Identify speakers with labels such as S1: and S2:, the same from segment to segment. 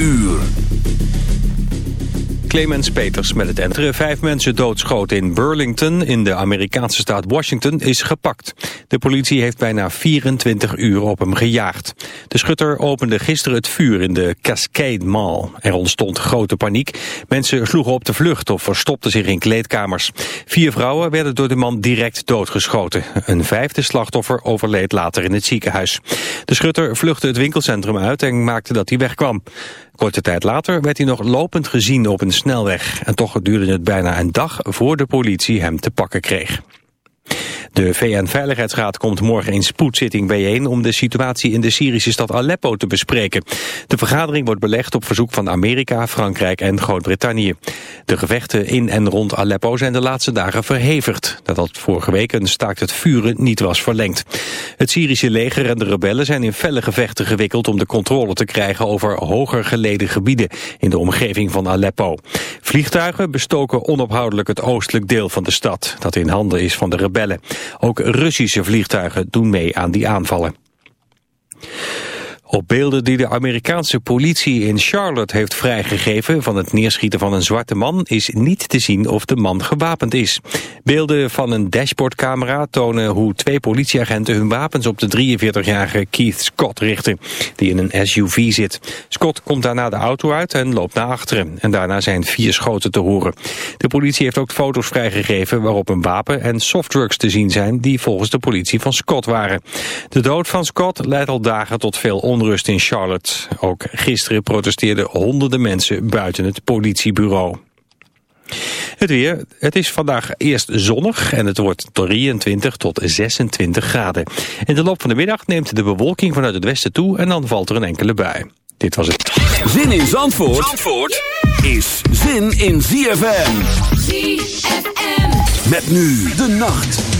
S1: uur.
S2: Clemens Peters met het entre vijf mensen doodschoten in Burlington in de Amerikaanse staat Washington is gepakt. De politie heeft bijna 24 uur op hem gejaagd. De schutter opende gisteren het vuur in de Cascade Mall. Er ontstond grote paniek. Mensen sloegen op de vlucht of verstopten zich in kleedkamers. Vier vrouwen werden door de man direct doodgeschoten. Een vijfde slachtoffer overleed later in het ziekenhuis. De schutter vluchtte het winkelcentrum uit en maakte dat hij wegkwam. Korte tijd later werd hij nog lopend gezien op een snelweg. En toch duurde het bijna een dag voor de politie hem te pakken kreeg. De VN-veiligheidsraad komt morgen in spoedzitting bijeen om de situatie in de Syrische stad Aleppo te bespreken. De vergadering wordt belegd op verzoek van Amerika, Frankrijk en Groot-Brittannië. De gevechten in en rond Aleppo zijn de laatste dagen verhevigd, nadat vorige week een staakt het vuren niet was verlengd. Het Syrische leger en de rebellen zijn in felle gevechten gewikkeld om de controle te krijgen over hoger geleden gebieden in de omgeving van Aleppo. Vliegtuigen bestoken onophoudelijk het oostelijk deel van de stad, dat in handen is van de rebellen. Ook Russische vliegtuigen doen mee aan die aanvallen. Op beelden die de Amerikaanse politie in Charlotte heeft vrijgegeven van het neerschieten van een zwarte man is niet te zien of de man gewapend is. Beelden van een dashboardcamera tonen hoe twee politieagenten hun wapens op de 43-jarige Keith Scott richten, die in een SUV zit. Scott komt daarna de auto uit en loopt naar achteren en daarna zijn vier schoten te horen. De politie heeft ook foto's vrijgegeven waarop een wapen en softdrugs te zien zijn die volgens de politie van Scott waren. De dood van Scott leidt al dagen tot veel onrust onrust in Charlotte. Ook gisteren protesteerden honderden mensen buiten het politiebureau. Het weer. Het is vandaag eerst zonnig en het wordt 23 tot 26 graden. In de loop van de middag neemt de bewolking vanuit het westen toe en dan valt er een enkele bui. Dit was het.
S1: Zin in Zandvoort, Zandvoort is zin in ZFM. ZFM. Met nu de nacht.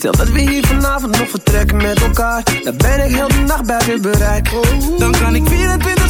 S3: Stel dat we hier vanavond nog vertrekken met elkaar. Dan ben ik heel de nacht bij u bereik.
S4: Dan kan ik
S5: 24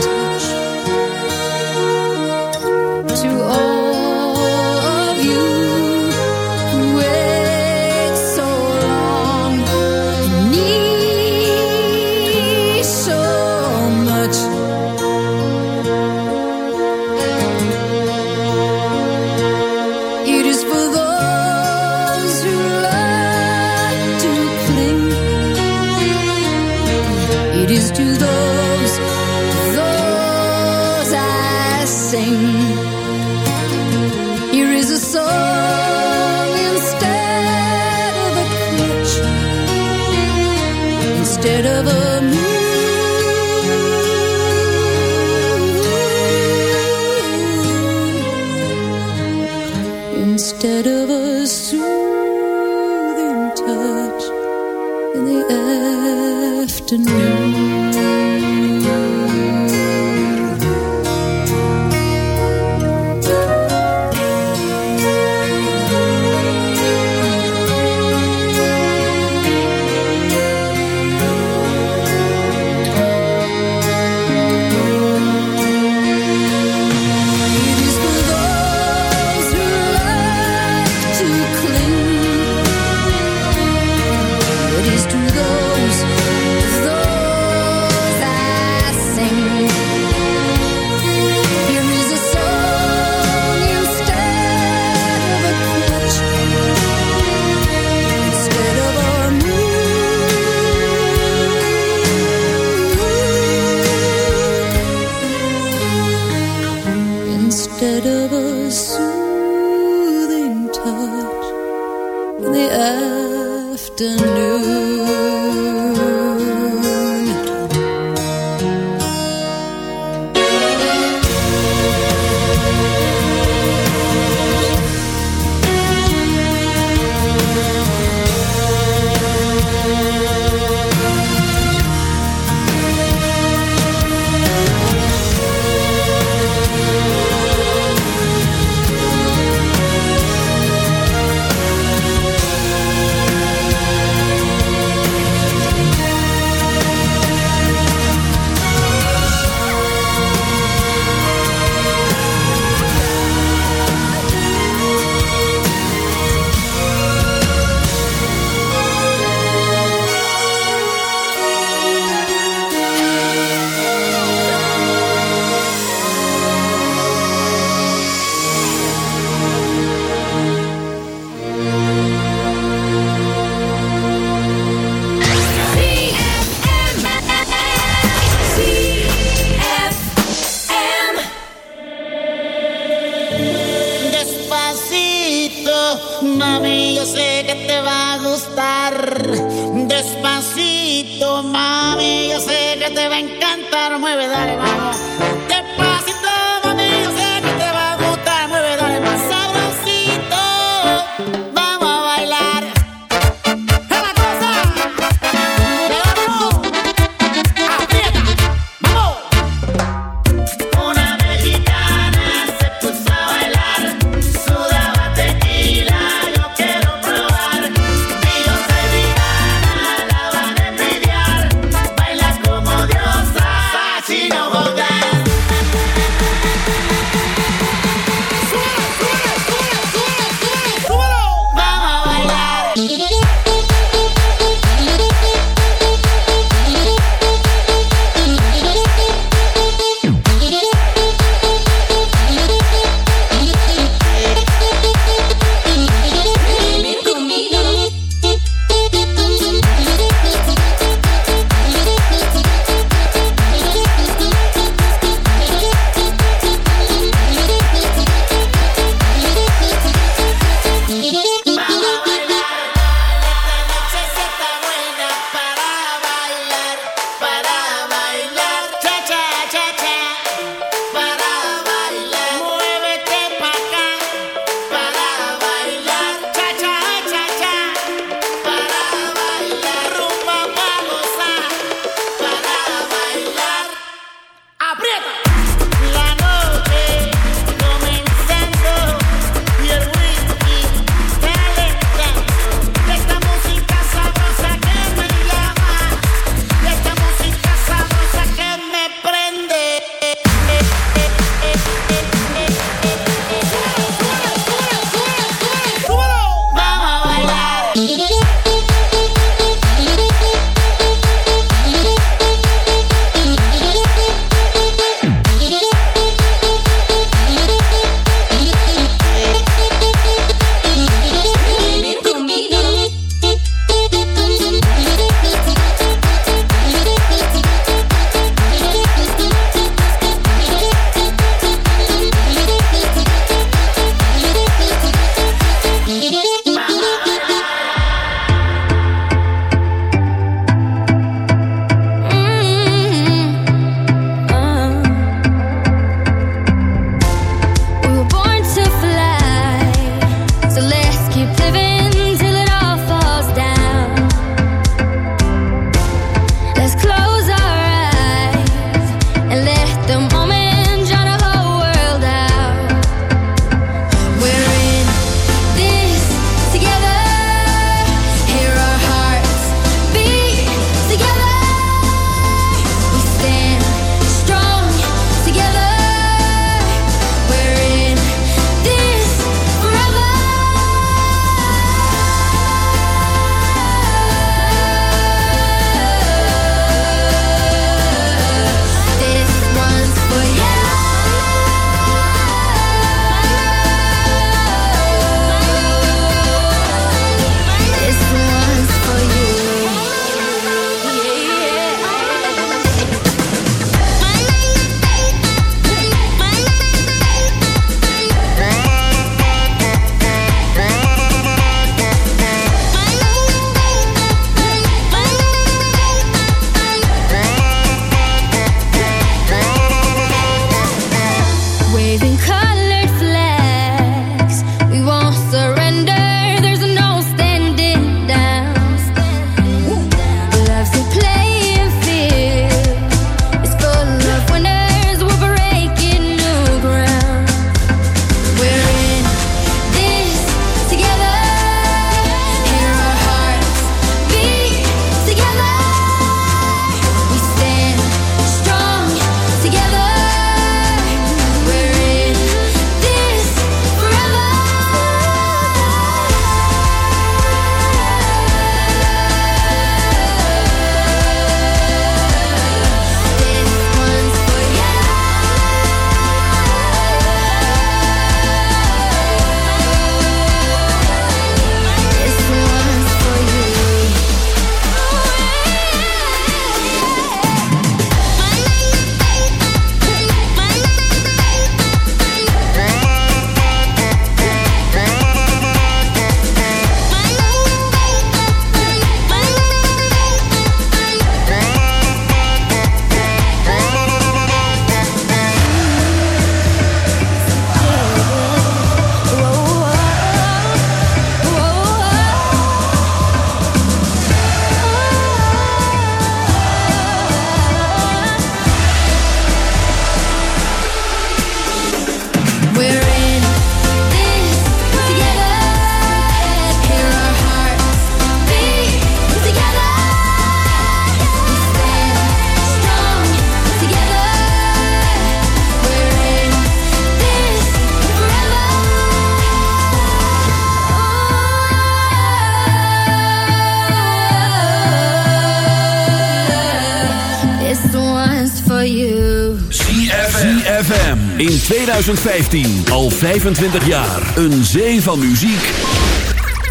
S6: 2015. Al 25 jaar. Een zee van muziek.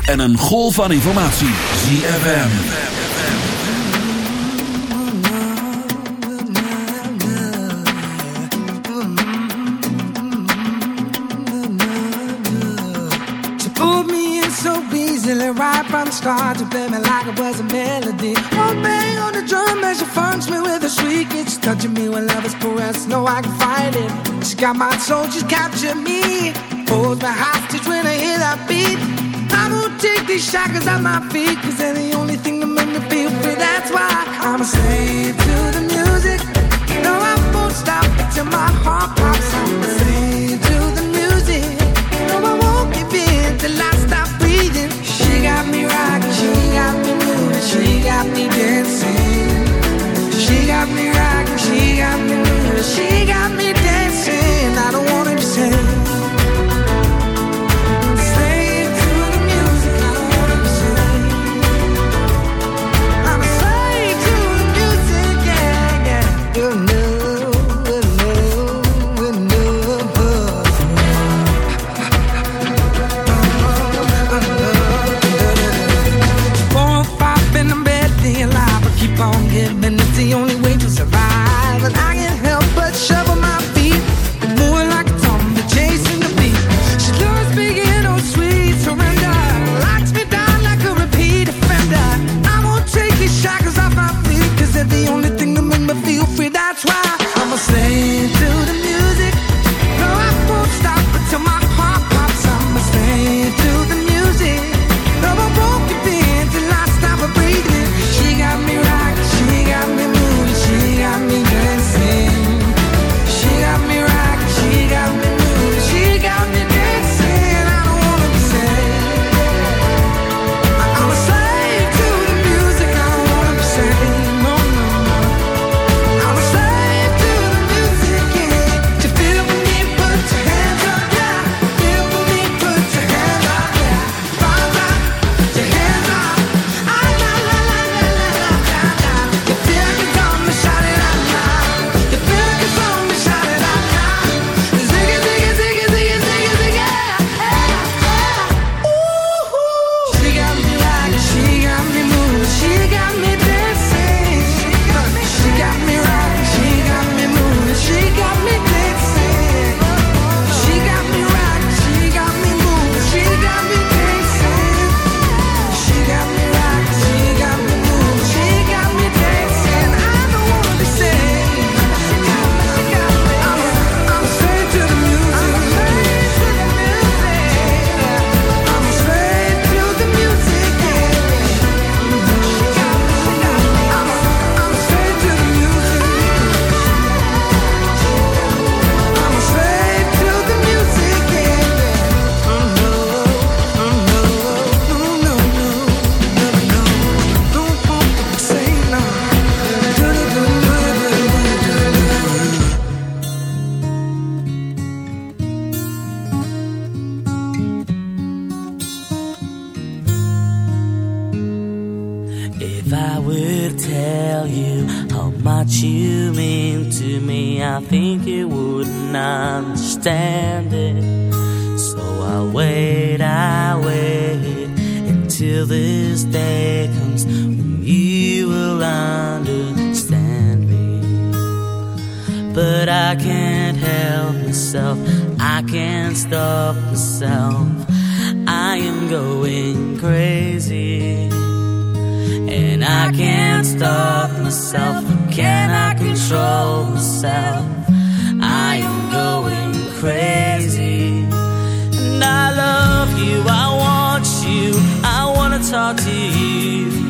S6: En een golf van informatie. ZFM.
S4: Right from the start, you play me like it was a melody. One bang on the drum as she funks me with a shriek. It's touching me when love is caressed. No, I can fight it. She got my soul, she's captured me. Holds my hostage when I hear that beat. I won't take these shackles off my feet, cause they're the only thing that make me feel free. That's why I'm a slave to the music. No, I won't stop until my heart I
S7: can't help myself. I can't stop myself. I am going crazy. And I can't stop myself. Can I control myself? I am going crazy. And I love you. I want you. I want to talk to you.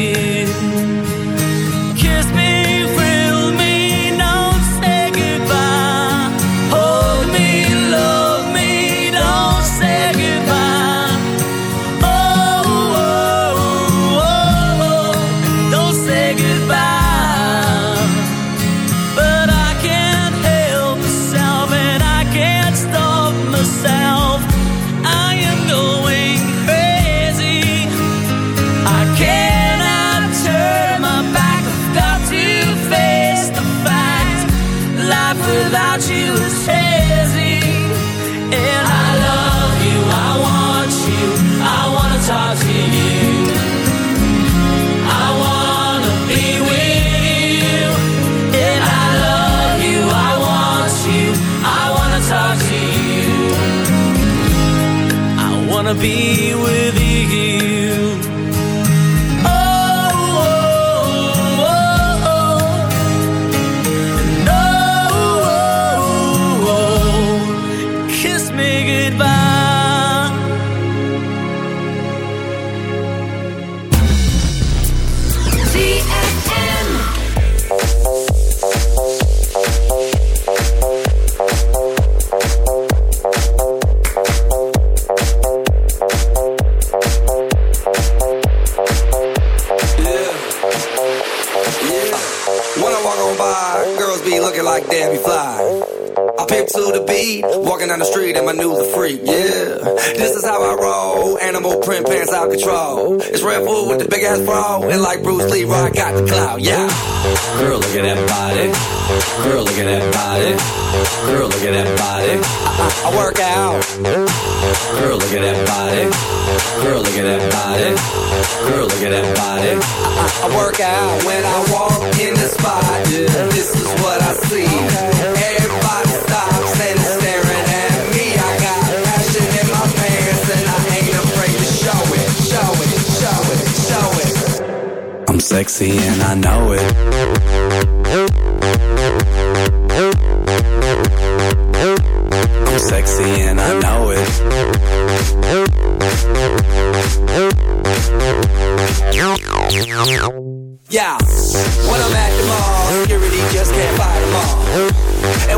S8: Sexy and I know it. Yeah, when I'm at the mall, security just can't fight them all.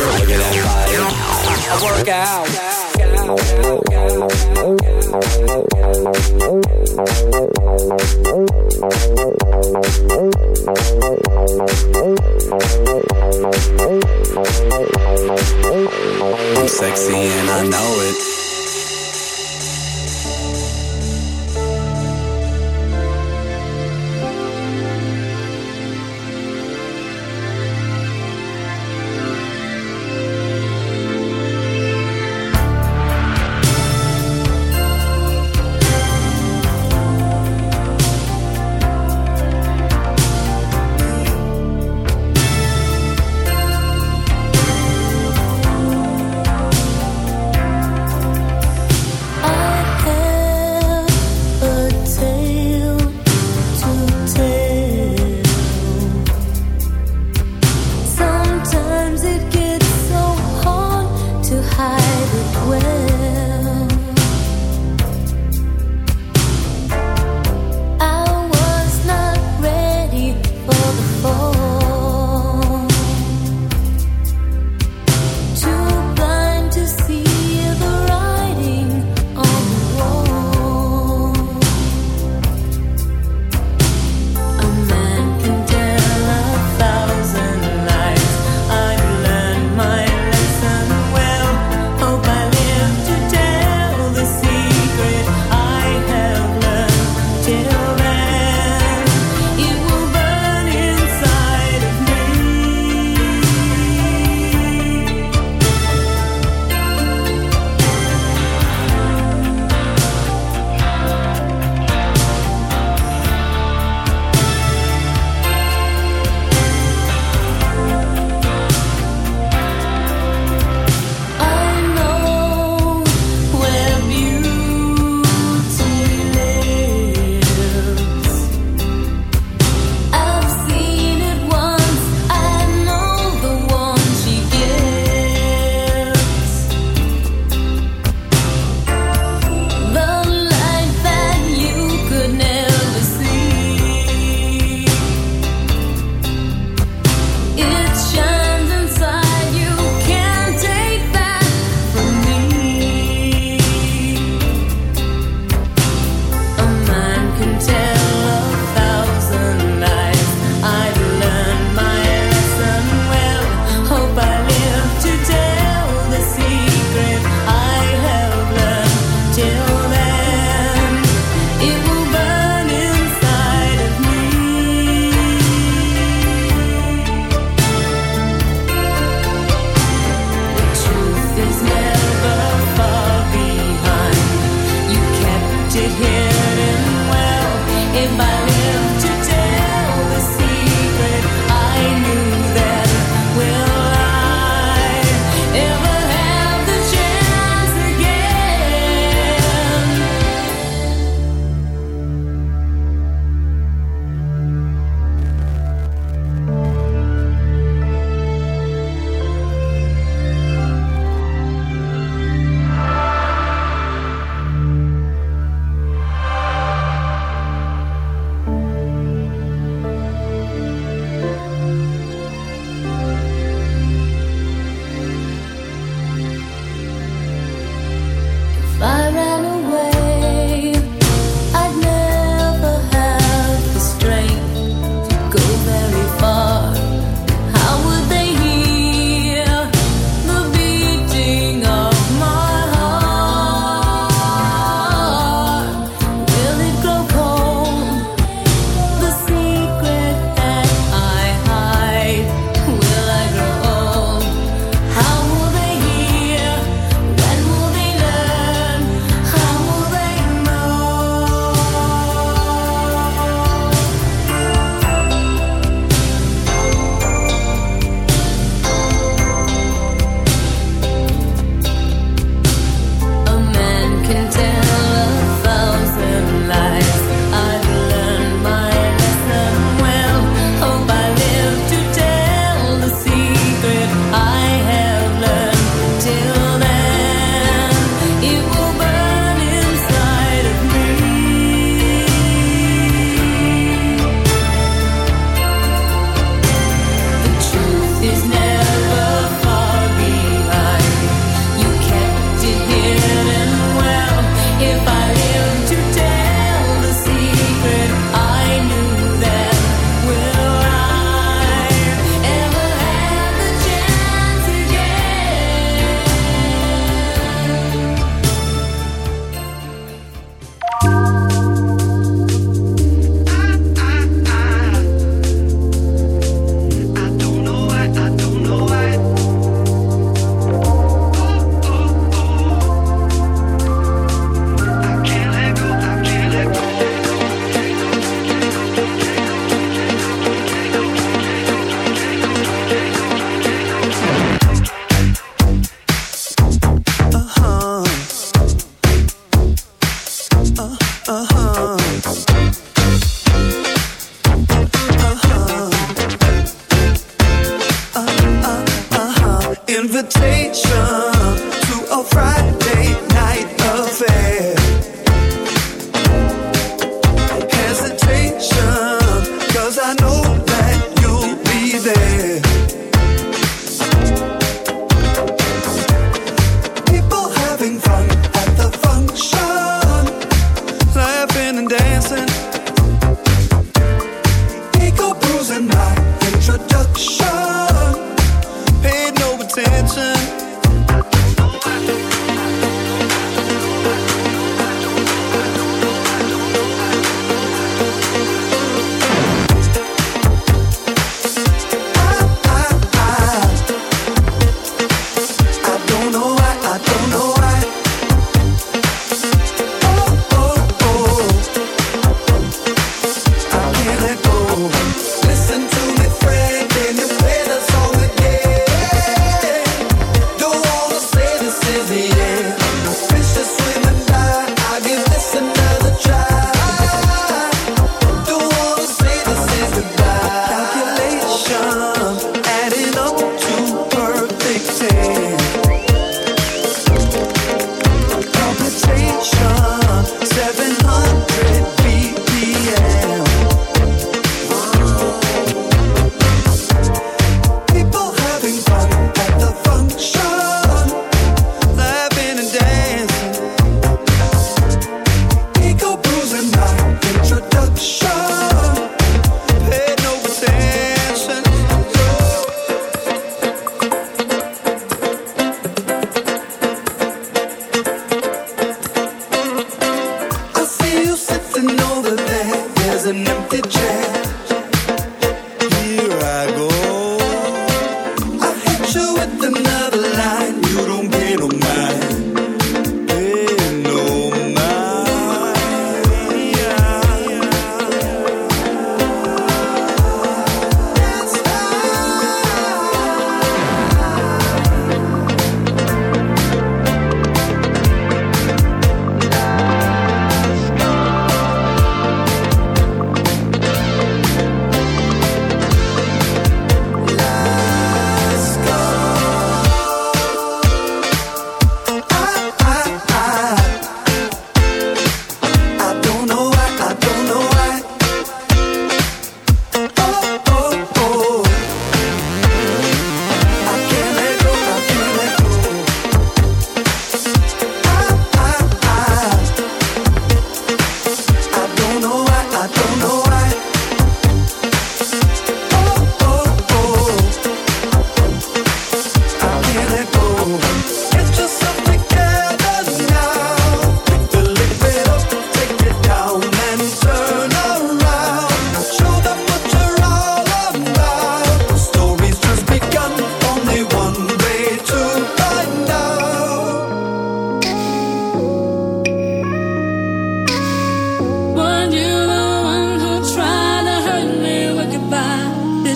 S8: I work out.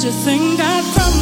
S9: You
S10: think I'd crumble?